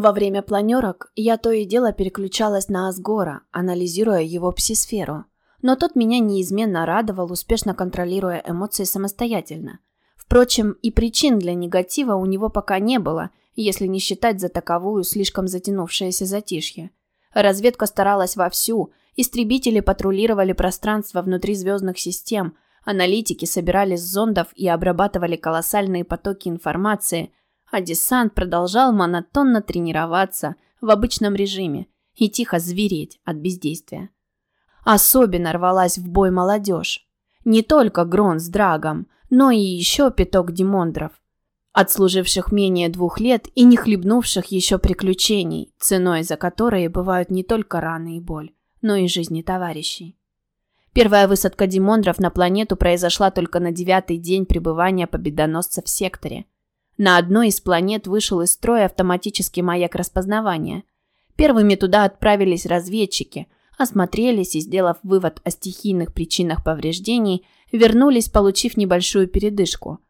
Во время планерок я то и дело переключалась на Асгора, анализируя его псисферу. Но тот меня неизменно радовал, успешно контролируя эмоции самостоятельно. Впрочем, и причин для негатива у него пока не было, если не считать за таковую слишком затянувшееся затишье. Разведка старалась вовсю, истребители патрулировали пространство внутри звездных систем, аналитики собирали с зондов и обрабатывали колоссальные потоки информации – а десант продолжал монотонно тренироваться в обычном режиме и тихо звереть от бездействия. Особенно рвалась в бой молодежь. Не только Грон с Драгом, но и еще пяток демондров, отслуживших менее двух лет и не хлебнувших еще приключений, ценой за которые бывают не только раны и боль, но и жизни товарищей. Первая высадка демондров на планету произошла только на девятый день пребывания победоносца в секторе – на одной из планет вышел из строя автоматический маяк распознавания. Первыми туда отправились разведчики, осмотрелись и, сделав вывод о стихийных причинах повреждений, вернулись, получив небольшую передышку.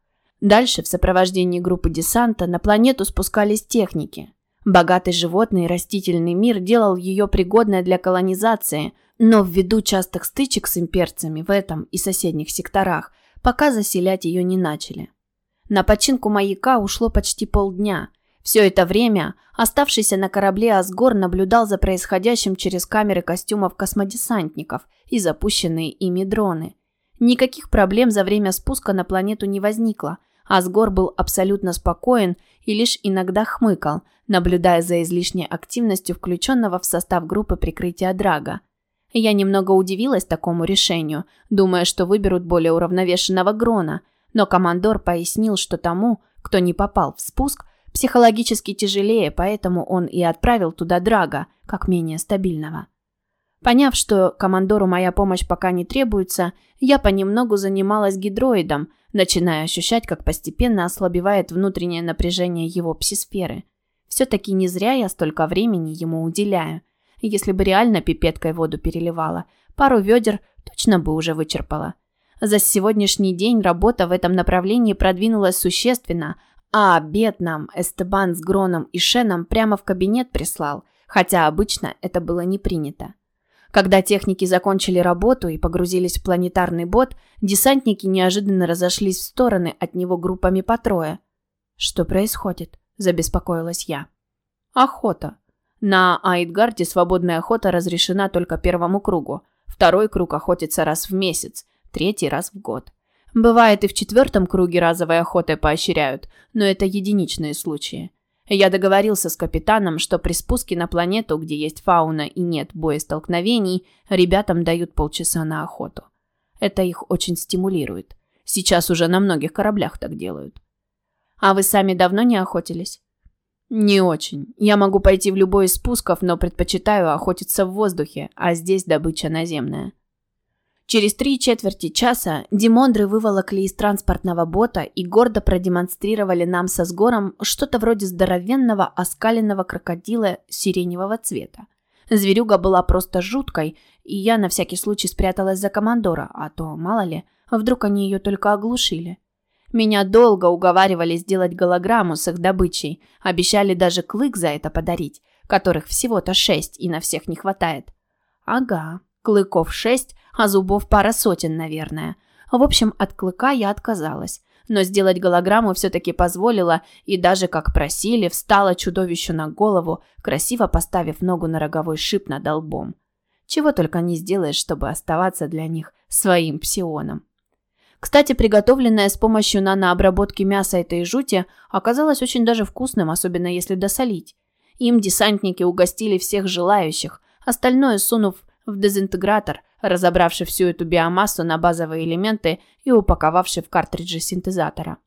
Дальше в сопровождении группы десанта на планету спускались техники. Богатый животный и растительный мир делал ее пригодной для колонизации, но ввиду частых стычек с имперцами в этом и соседних секторах, пока заселять ее не начали. На починку маяка ушло почти полдня. Все это время оставшийся на корабле Асгор наблюдал за происходящим через камеры костюмов космодесантников и запущенные ими дроны. Никаких проблем за время спуска на планету не возникло. Асгор был абсолютно спокоен и лишь иногда хмыкал, наблюдая за излишней активностью включенного в состав группы прикрытия Драга. Я немного удивилась такому решению, думая, что выберут более уравновешенного Грона – но командор пояснил, что тому, кто не попал в спуск, психологически тяжелее, поэтому он и отправил туда Драга, как менее стабильного. Поняв, что командору моя помощь пока не требуется, я понемногу занималась гидроидом, начиная ощущать, как постепенно ослабевает внутреннее напряжение его псисферы. Все-таки не зря я столько времени ему уделяю. Если бы реально пипеткой воду переливала, пару ведер точно бы уже вычерпала. За сегодняшний день работа в этом направлении продвинулась существенно, а обед нам Эстебан с Гроном и Шеном прямо в кабинет прислал, хотя обычно это было не принято. Когда техники закончили работу и погрузились в планетарный бот, десантники неожиданно разошлись в стороны от него группами по трое. «Что происходит?» – забеспокоилась я. «Охота. На Аидгарде свободная охота разрешена только первому кругу. Второй круг охотится раз в месяц, третий раз в год. Бывает и в четвертом круге разовой охоты поощряют, но это единичные случаи. Я договорился с капитаном, что при спуске на планету, где есть фауна и нет боестолкновений, ребятам дают полчаса на охоту. Это их очень стимулирует. Сейчас уже на многих кораблях так делают. А вы сами давно не охотились? Не очень. Я могу пойти в любой из спусков, но предпочитаю охотиться в воздухе, а здесь добыча наземная. Через три четверти часа Димондры выволокли из транспортного бота и гордо продемонстрировали нам со сгором что-то вроде здоровенного оскаленного крокодила сиреневого цвета. Зверюга была просто жуткой, и я на всякий случай спряталась за командора, а то, мало ли, вдруг они ее только оглушили. Меня долго уговаривали сделать голограмму с их добычей, обещали даже клык за это подарить, которых всего-то шесть и на всех не хватает. Ага, клыков шесть, а зубов пара сотен, наверное. В общем, от клыка я отказалась. Но сделать голограмму все-таки позволила и даже, как просили, встала чудовищу на голову, красиво поставив ногу на роговой шип над лбом. Чего только не сделаешь, чтобы оставаться для них своим псионом. Кстати, приготовленное с помощью нанообработки мяса этой жути оказалось очень даже вкусным, особенно если досолить. Им десантники угостили всех желающих, остальное сунув в дезинтегратор, разобравший всю эту биомассу на базовые элементы и упаковавший в картриджи синтезатора.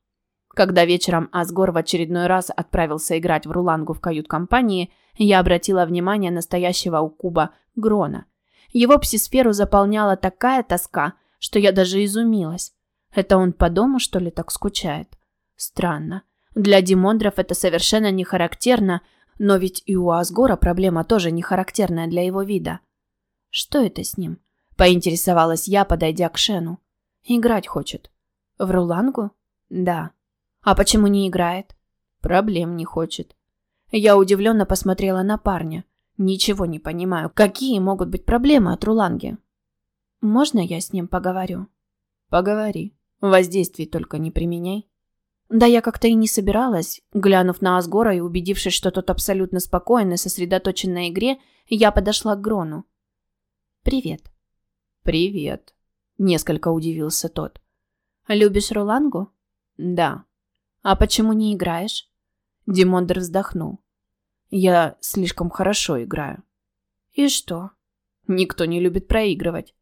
Когда вечером Асгор в очередной раз отправился играть в рулангу в кают-компании, я обратила внимание настоящего у Куба Грона. Его псисферу заполняла такая тоска, что я даже изумилась. Это он по дому, что ли, так скучает? Странно. Для Димондров это совершенно не характерно, но ведь и у Асгора проблема тоже не характерная для его вида. Что это с ним? Поинтересовалась я, подойдя к Шену. Играть хочет. В рулангу? Да. А почему не играет? Проблем не хочет. Я удивленно посмотрела на парня. Ничего не понимаю, какие могут быть проблемы от Руланги. Можно я с ним поговорю? Поговори. Воздействий только не применяй. Да я как-то и не собиралась. Глянув на Асгора и убедившись, что тот абсолютно спокоен и сосредоточен на игре, я подошла к Грону. «Привет». «Привет», — несколько удивился тот. «Любишь Рулангу?» «Да». «А почему не играешь?» Димондер вздохнул. «Я слишком хорошо играю». «И что?» «Никто не любит проигрывать».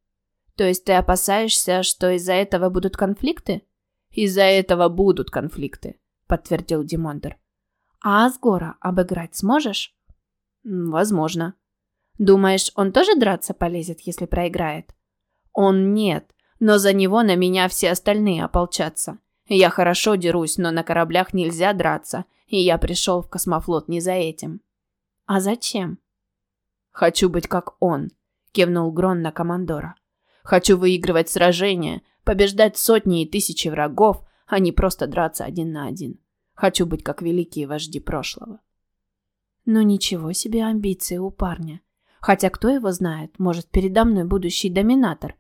«То есть ты опасаешься, что из-за этого будут конфликты?» «Из-за этого будут конфликты», — подтвердил Димондер. «А Асгора обыграть сможешь?» «Возможно». «Думаешь, он тоже драться полезет, если проиграет?» «Он нет, но за него на меня все остальные ополчатся. Я хорошо дерусь, но на кораблях нельзя драться, и я пришел в космофлот не за этим». «А зачем?» «Хочу быть как он», — кивнул Грон на командора. «Хочу выигрывать сражения, побеждать сотни и тысячи врагов, а не просто драться один на один. Хочу быть как великие вожди прошлого». «Ну ничего себе амбиции у парня. Хотя кто его знает, может, передо мной будущий доминатор.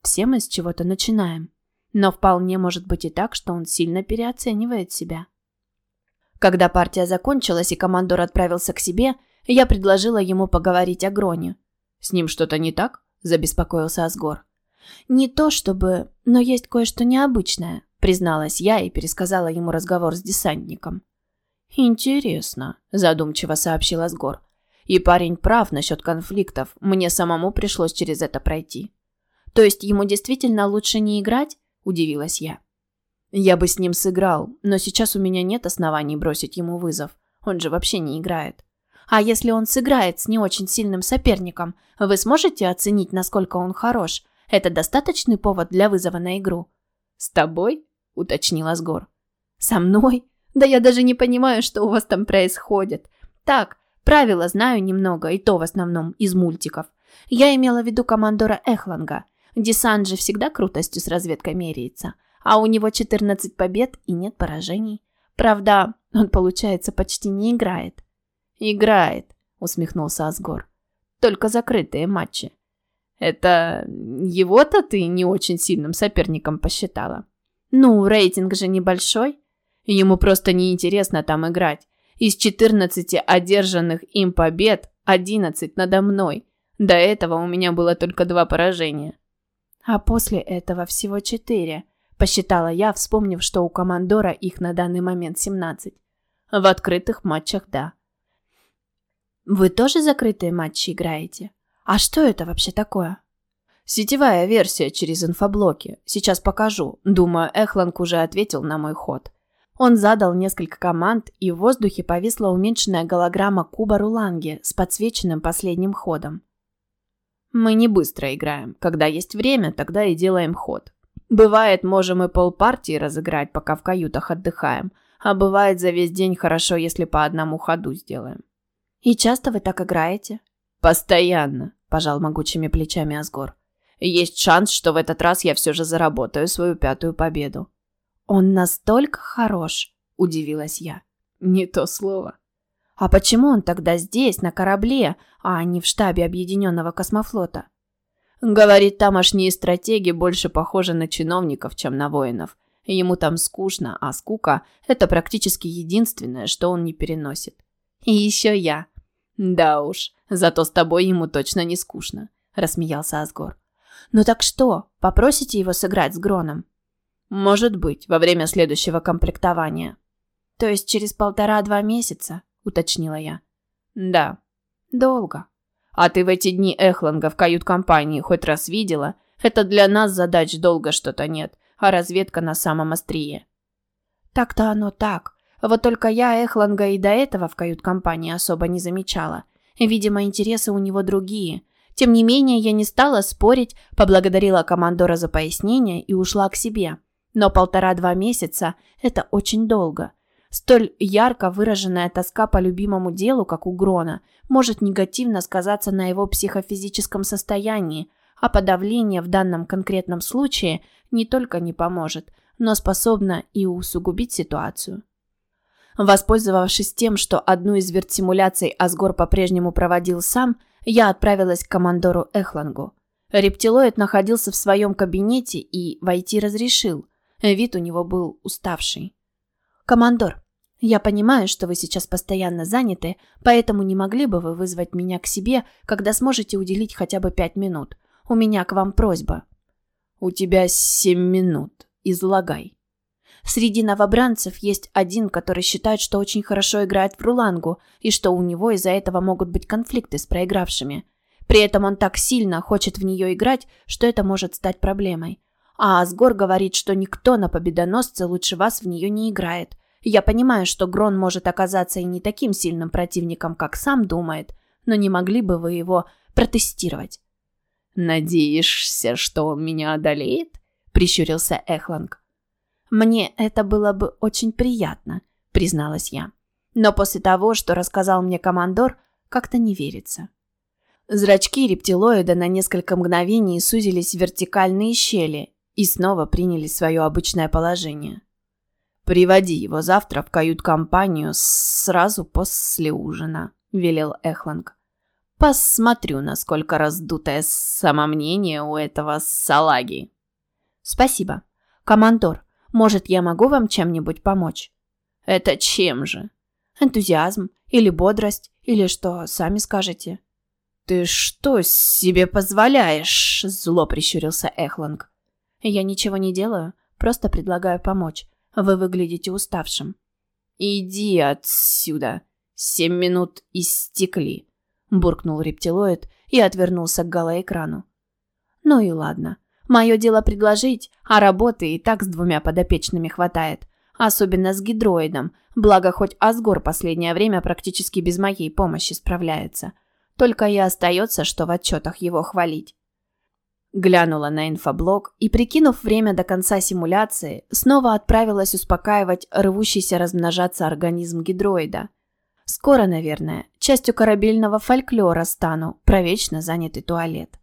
Все мы с чего-то начинаем. Но вполне может быть и так, что он сильно переоценивает себя. Когда партия закончилась и командор отправился к себе, я предложила ему поговорить о Гроне. «С ним что-то не так?» – забеспокоился Асгор. «Не то чтобы, но есть кое-что необычное», – призналась я и пересказала ему разговор с десантником. «Интересно», – задумчиво сообщил Асгор. «И парень прав насчет конфликтов. Мне самому пришлось через это пройти». «То есть ему действительно лучше не играть?» – удивилась я. «Я бы с ним сыграл, но сейчас у меня нет оснований бросить ему вызов. Он же вообще не играет». «А если он сыграет с не очень сильным соперником, вы сможете оценить, насколько он хорош? Это достаточный повод для вызова на игру?» «С тобой?» – уточнила Сгор. «Со мной? Да я даже не понимаю, что у вас там происходит. Так, правила знаю немного, и то в основном из мультиков. Я имела в виду командора Эхланга. Десант же всегда крутостью с разведкой меряется. А у него 14 побед и нет поражений. Правда, он, получается, почти не играет. «Играет», — усмехнулся Асгор. «Только закрытые матчи. Это его-то ты не очень сильным соперником посчитала?» «Ну, рейтинг же небольшой. Ему просто неинтересно там играть. Из 14 одержанных им побед 11 надо мной. До этого у меня было только два поражения. А после этого всего четыре, посчитала я, вспомнив, что у командора их на данный момент 17. В открытых матчах да. Вы тоже закрытые матчи играете? А что это вообще такое? Сетевая версия через инфоблоки. Сейчас покажу. Думаю, Эхланг уже ответил на мой ход. Он задал несколько команд, и в воздухе повисла уменьшенная голограмма куба Руланги с подсвеченным последним ходом. Мы не быстро играем. Когда есть время, тогда и делаем ход. Бывает, можем и полпартии разыграть, пока в каютах отдыхаем. А бывает, за весь день хорошо, если по одному ходу сделаем. И часто вы так играете? Постоянно, пожал могучими плечами Асгор. Есть шанс, что в этот раз я все же заработаю свою пятую победу. Он настолько хорош, удивилась я. Не то слово. А почему он тогда здесь, на корабле, а не в штабе Объединенного космофлота? Говорит, тамошние стратеги больше похожи на чиновников, чем на воинов. Ему там скучно, а скука – это практически единственное, что он не переносит. И еще я. Да уж, зато с тобой ему точно не скучно, рассмеялся Асгор. Ну так что, попросите его сыграть с Гроном? Может быть, во время следующего комплектования. То есть через полтора-два месяца? – уточнила я. «Да». «Долго». «А ты в эти дни Эхланга в кают-компании хоть раз видела? Это для нас задач долго что-то нет, а разведка на самом острие». «Так-то оно так. Вот только я Эхланга и до этого в кают-компании особо не замечала. Видимо, интересы у него другие». Тем не менее, я не стала спорить, поблагодарила командора за пояснение и ушла к себе. Но полтора-два месяца – это очень долго – Столь ярко выраженная тоска по любимому делу, как у Грона, может негативно сказаться на его психофизическом состоянии, а подавление в данном конкретном случае не только не поможет, но способно и усугубить ситуацию. Воспользовавшись тем, что одну из вертсимуляций Асгор по-прежнему проводил сам, я отправилась к командору Эхлангу. Рептилоид находился в своем кабинете и войти разрешил. Вид у него был уставший. «Командор, я понимаю, что вы сейчас постоянно заняты, поэтому не могли бы вы вызвать меня к себе, когда сможете уделить хотя бы пять минут. У меня к вам просьба». «У тебя семь минут. Излагай». Среди новобранцев есть один, который считает, что очень хорошо играет в рулангу, и что у него из-за этого могут быть конфликты с проигравшими. При этом он так сильно хочет в нее играть, что это может стать проблемой. А Асгор говорит, что никто на победоносце лучше вас в нее не играет. Я понимаю, что Грон может оказаться и не таким сильным противником, как сам думает, но не могли бы вы его протестировать? «Надеешься, что он меня одолеет?» – прищурился Эхланг. «Мне это было бы очень приятно», — призналась я. «Но после того, что рассказал мне командор, как-то не верится». Зрачки рептилоида на несколько мгновений сузились в вертикальные щели и снова приняли свое обычное положение. «Приводи его завтра в кают-компанию сразу после ужина», — велел Эхланг. «Посмотрю, насколько раздутое самомнение у этого салаги». «Спасибо. Командор, может, я могу вам чем-нибудь помочь? Это чем же? Энтузиазм или бодрость, или что, сами скажете. Ты что себе позволяешь? Зло прищурился Эхланг. Я ничего не делаю, просто предлагаю помочь. Вы выглядите уставшим. Иди отсюда. Семь минут истекли, буркнул рептилоид и отвернулся к галоэкрану. Ну и ладно. Мое дело предложить, а работы и так с двумя подопечными хватает. Особенно с гидроидом, благо хоть Асгор последнее время практически без моей помощи справляется. Только и остается, что в отчетах его хвалить. Глянула на инфоблог и, прикинув время до конца симуляции, снова отправилась успокаивать рвущийся размножаться организм гидроида. Скоро, наверное, частью корабельного фольклора стану про вечно занятый туалет.